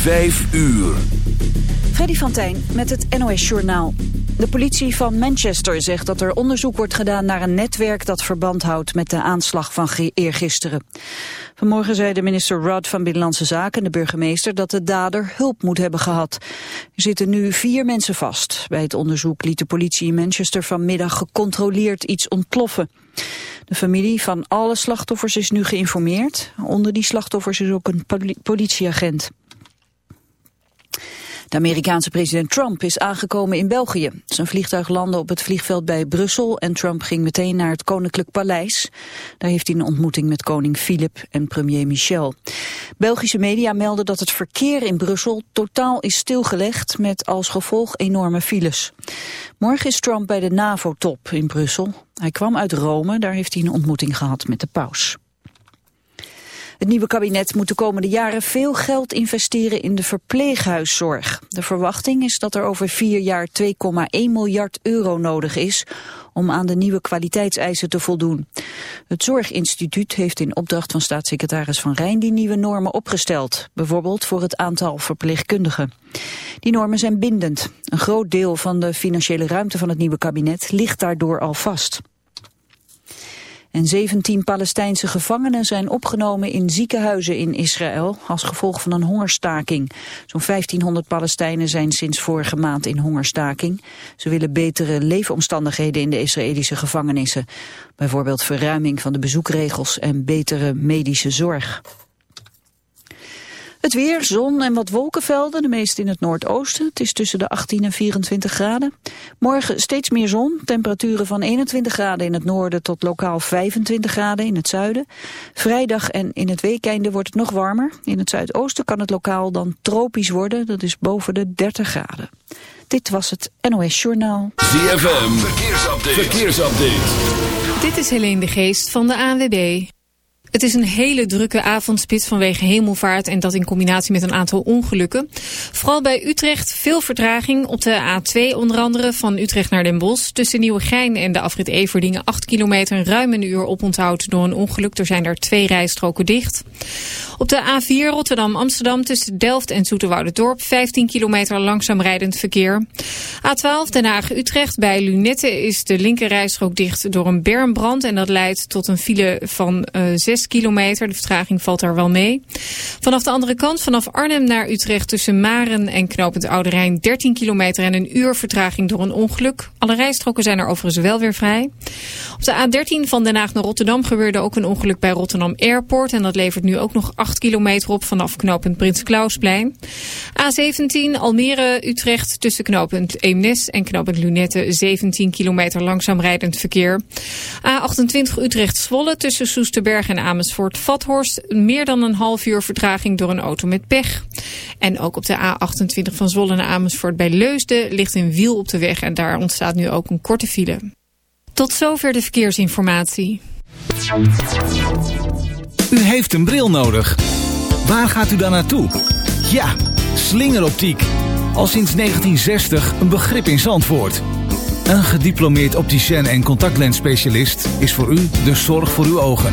Vijf uur. Freddy van Tijn met het NOS Journaal. De politie van Manchester zegt dat er onderzoek wordt gedaan naar een netwerk dat verband houdt met de aanslag van eergisteren. Vanmorgen zei de minister Rudd van Binnenlandse Zaken de burgemeester dat de dader hulp moet hebben gehad. Er zitten nu vier mensen vast. Bij het onderzoek liet de politie in Manchester vanmiddag gecontroleerd iets ontploffen. De familie van alle slachtoffers is nu geïnformeerd. Onder die slachtoffers is ook een politieagent. De Amerikaanse president Trump is aangekomen in België. Zijn vliegtuig landde op het vliegveld bij Brussel en Trump ging meteen naar het Koninklijk Paleis. Daar heeft hij een ontmoeting met koning Filip en premier Michel. Belgische media melden dat het verkeer in Brussel totaal is stilgelegd met als gevolg enorme files. Morgen is Trump bij de NAVO-top in Brussel. Hij kwam uit Rome, daar heeft hij een ontmoeting gehad met de paus. Het nieuwe kabinet moet de komende jaren veel geld investeren in de verpleeghuiszorg. De verwachting is dat er over vier jaar 2,1 miljard euro nodig is om aan de nieuwe kwaliteitseisen te voldoen. Het Zorginstituut heeft in opdracht van staatssecretaris Van Rijn die nieuwe normen opgesteld. Bijvoorbeeld voor het aantal verpleegkundigen. Die normen zijn bindend. Een groot deel van de financiële ruimte van het nieuwe kabinet ligt daardoor al vast. En 17 Palestijnse gevangenen zijn opgenomen in ziekenhuizen in Israël als gevolg van een hongerstaking. Zo'n 1500 Palestijnen zijn sinds vorige maand in hongerstaking. Ze willen betere leefomstandigheden in de Israëlische gevangenissen. Bijvoorbeeld verruiming van de bezoekregels en betere medische zorg. Het weer, zon en wat wolkenvelden, de meeste in het noordoosten. Het is tussen de 18 en 24 graden. Morgen steeds meer zon, temperaturen van 21 graden in het noorden... tot lokaal 25 graden in het zuiden. Vrijdag en in het weekende wordt het nog warmer. In het zuidoosten kan het lokaal dan tropisch worden. Dat is boven de 30 graden. Dit was het NOS Journaal. ZFM, verkeersupdate. verkeersupdate. Dit is Helene de Geest van de ANWB. Het is een hele drukke avondspits vanwege hemelvaart en dat in combinatie met een aantal ongelukken. Vooral bij Utrecht veel vertraging op de A2 onder andere van Utrecht naar Den Bosch. Tussen Nieuwegein en de afrit Everdingen 8 kilometer ruim een uur oponthoud door een ongeluk. Er zijn daar twee rijstroken dicht. Op de A4 Rotterdam-Amsterdam tussen Delft en Dorp 15 kilometer langzaam rijdend verkeer. A12 Den Haag-Utrecht bij Lunette is de linkerrijstrook dicht door een bermbrand en dat leidt tot een file van uh, eh, 6 kilometer. De vertraging valt daar wel mee. Vanaf de andere kant, vanaf Arnhem naar Utrecht tussen Maren en Knopend Oude Rijn 13 kilometer en een uur vertraging door een ongeluk. Alle rijstroken zijn er overigens wel weer vrij. Op de A13 van Den Haag naar Rotterdam gebeurde ook een ongeluk bij Rotterdam Airport. En dat levert nu ook nog 8 kilometer op vanaf knooppunt Prins Klausplein. A17 Almere, Utrecht tussen knooppunt Eemnes en knooppunt Lunette 17 kilometer langzaam rijdend verkeer. A28 Utrecht Zwolle tussen Soesterberg en Amersfoort-Vathorst meer dan een half uur vertraging door een auto met pech. En ook op de A28 van Zwolle naar Amersfoort bij Leusden ligt een wiel op de weg en daar ontstaat nu ook een korte file. Tot zover de verkeersinformatie. U heeft een bril nodig. Waar gaat u dan naartoe? Ja, slingeroptiek. Al sinds 1960 een begrip in Zandvoort. Een gediplomeerd opticien en contactlensspecialist is voor u de zorg voor uw ogen.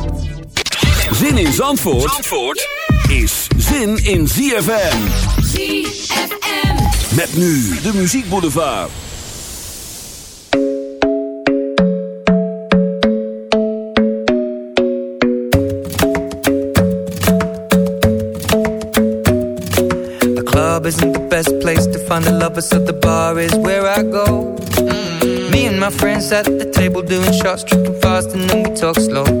Zin in Zandvoort, Zandvoort yeah. is zin in ZFM. ZFM. Met nu de Boulevard. The club isn't the best place to find a lover, so the bar is where I go. Mm -hmm. Me and my friends at the table doing shots, tripping fast and then we talk slow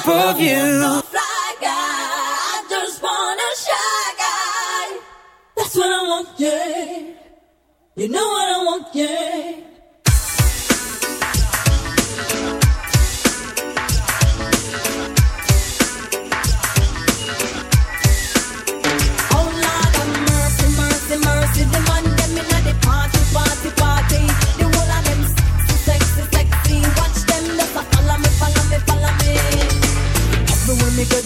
shape of you.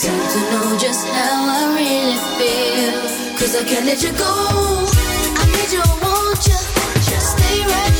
seem to know just how I really feel. Cause I can't let you go. I need you, I want you. Stay right here.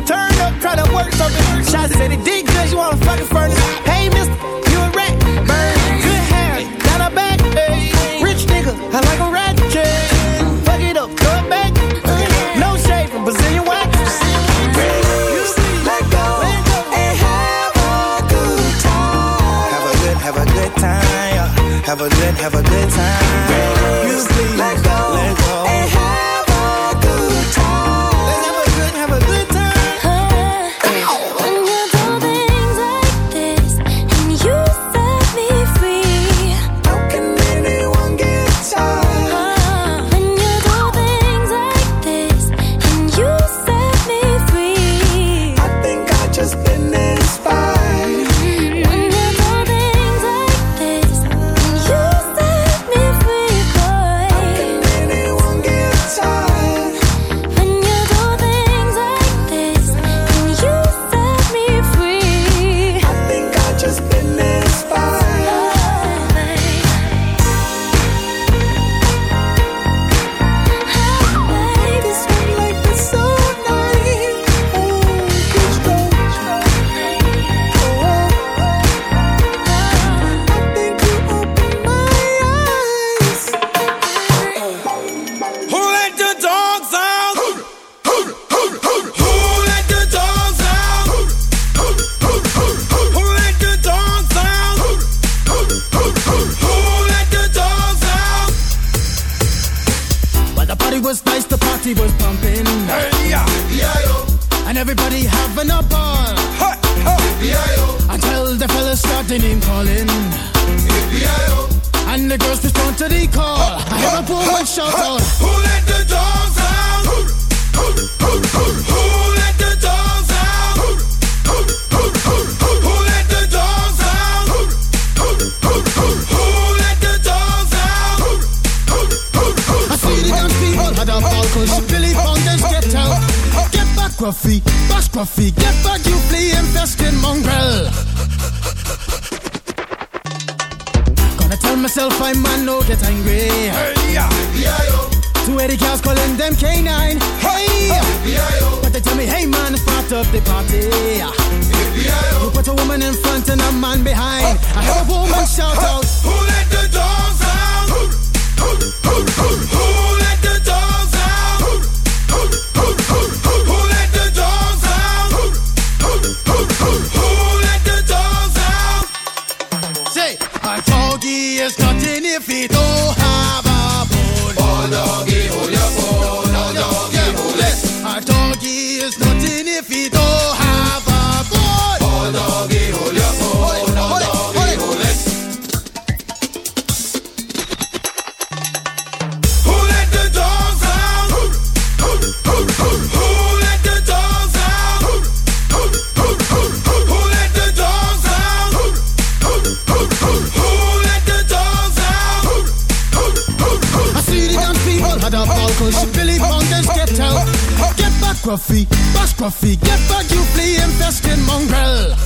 tryna turn up, tryna work something. Shots said he did good, you wanna fucking furnace. Hey, mister, you a rat. Bird, good hair, got a back. Hey. Rich nigga, I like a rat. Yeah. Fuck it up, throw back. No shade from Brazilian wax. Let go and have a good time. Have a good, have a good time. Have a good, have a good time Scruffy, pas Scruffy, get back you flea infested mongrel. Gonna tell myself I am man no get angry. Hey, yeah, yeah, Two Eddie cows calling them canine. Hey, yeah, but they tell me, hey man, it's part of the party. You put a woman in front and a man behind. I heard a woman shout out, Who let the dogs out? Who, who, who, who, who? there's nothing if it don't have a bone. Oh, doggy, hold your bone. Oh, doggy, hold it. Our doggy is ma Get back, you flea infested mongrel.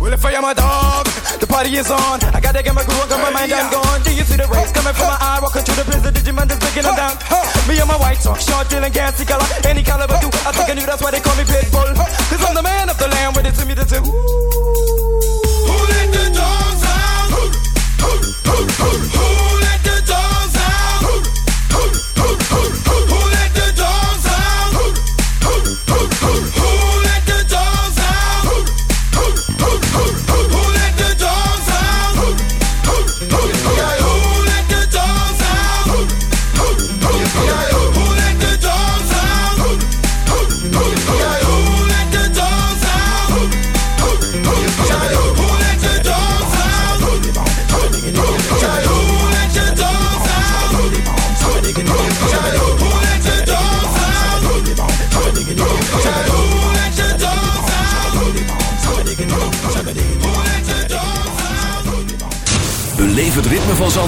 Well, if I am a dog, the party is on. I gotta get my groove on, cause my mind, I'm gone. Do you see the rays coming from my eye? Walking through the prison, Digimon just breaking them down. Me and my white talk, short, dealing, gassy color. Any caliber, do I think I knew that's why they call me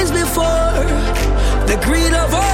times before. The greed of all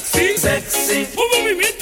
sexy. Sexy. Un movimiento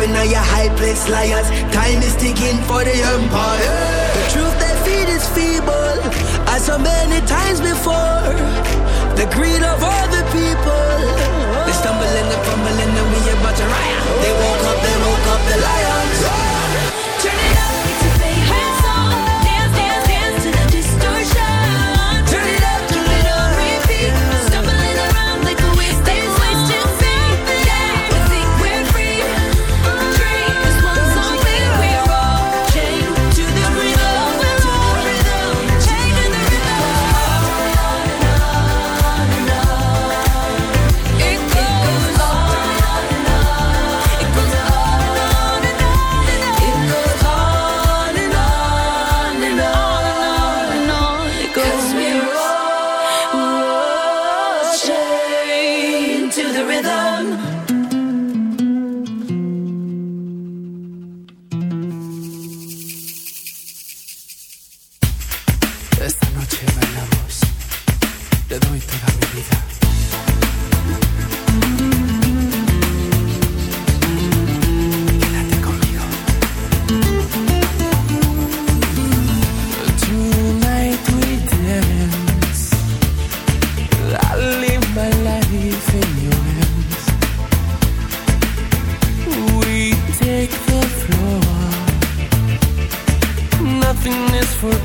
In a your high place, liars. Time is ticking for the empire. The truth they feed is feeble, as so many times before. The greed of other people. They stumble and they fumble and we about to riot. They woke up, they woke up, the liar.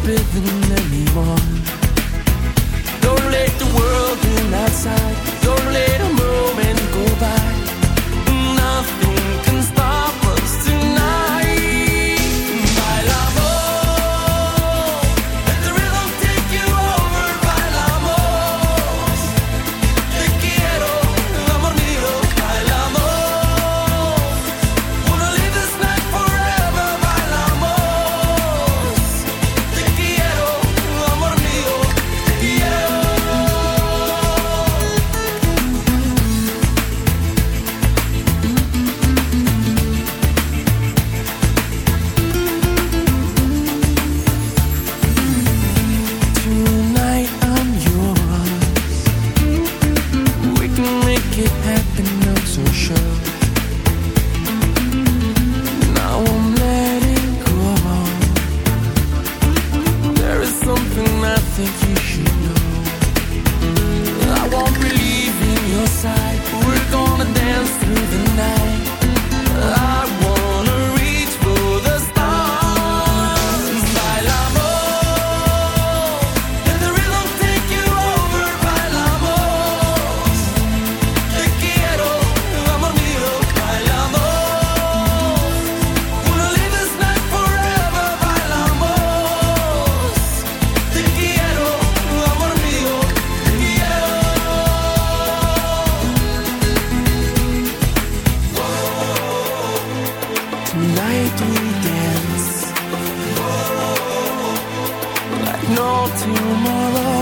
bigger than no tomorrow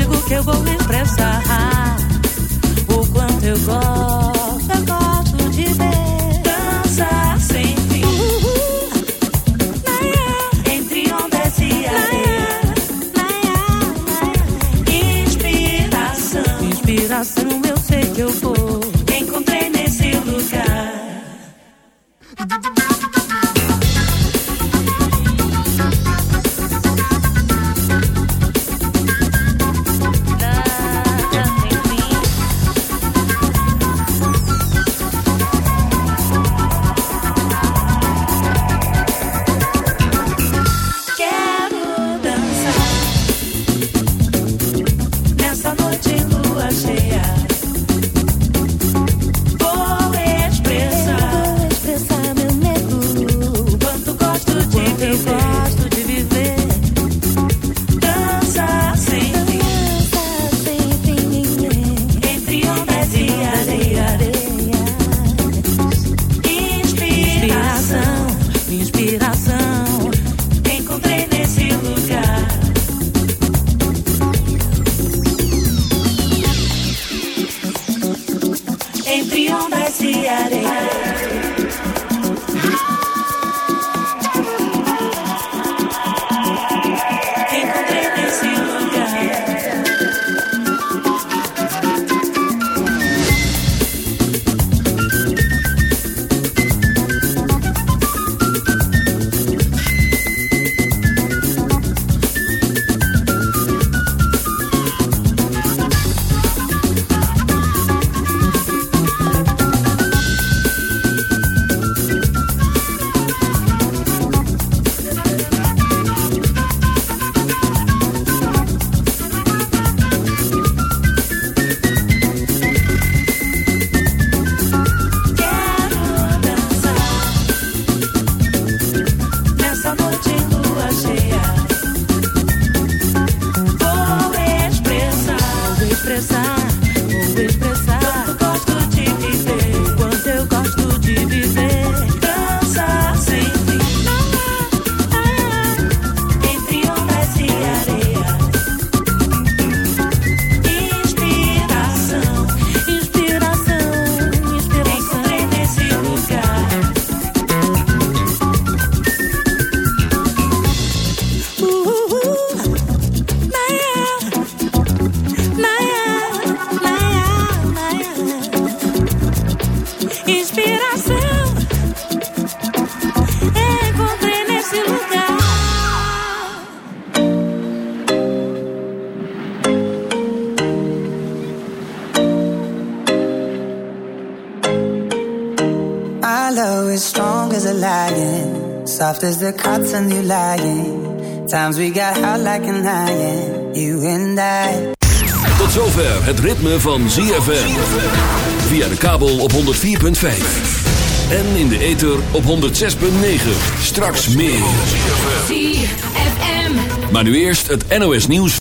digo que eu vou me emprestar. O quanto eu gosto. soft as the cotton you lying. Times we got hot like you and Tot zover het ritme van ZFM. Via de kabel op 104.5. En in de ether op 106.9. Straks meer. ZFM. Maar nu eerst het NOS nieuws.